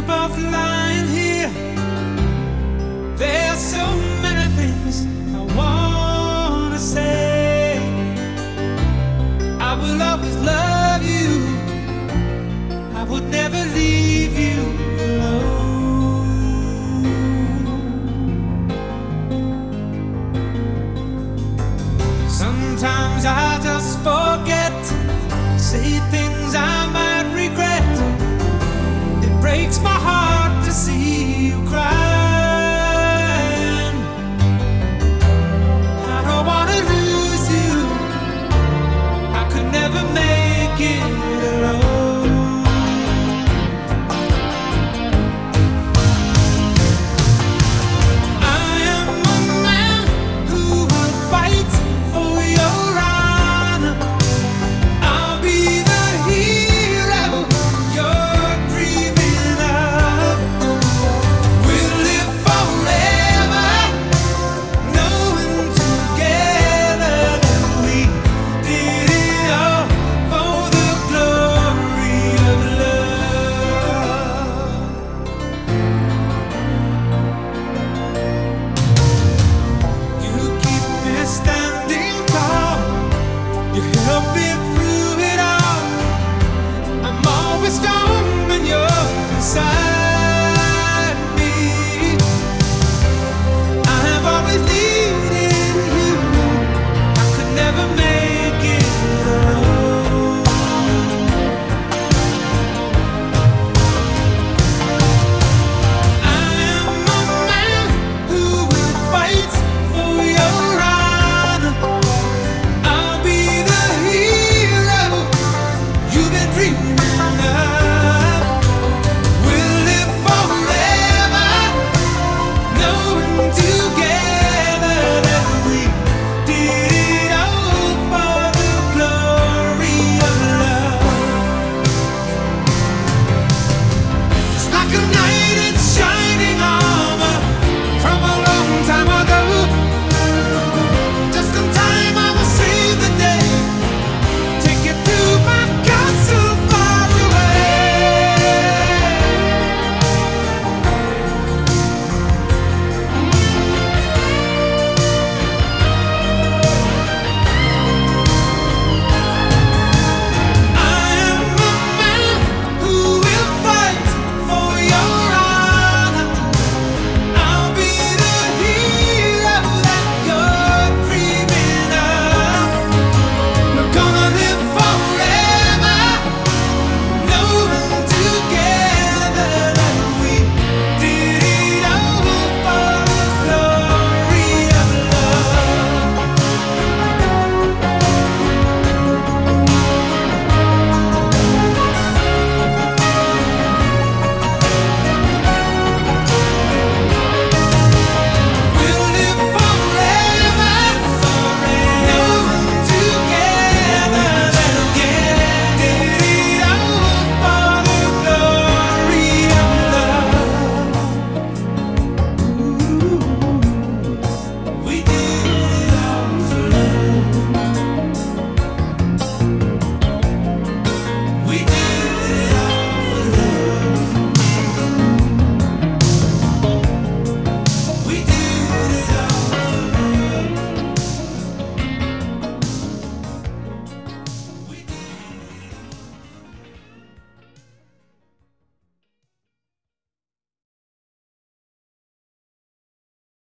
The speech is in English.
above line.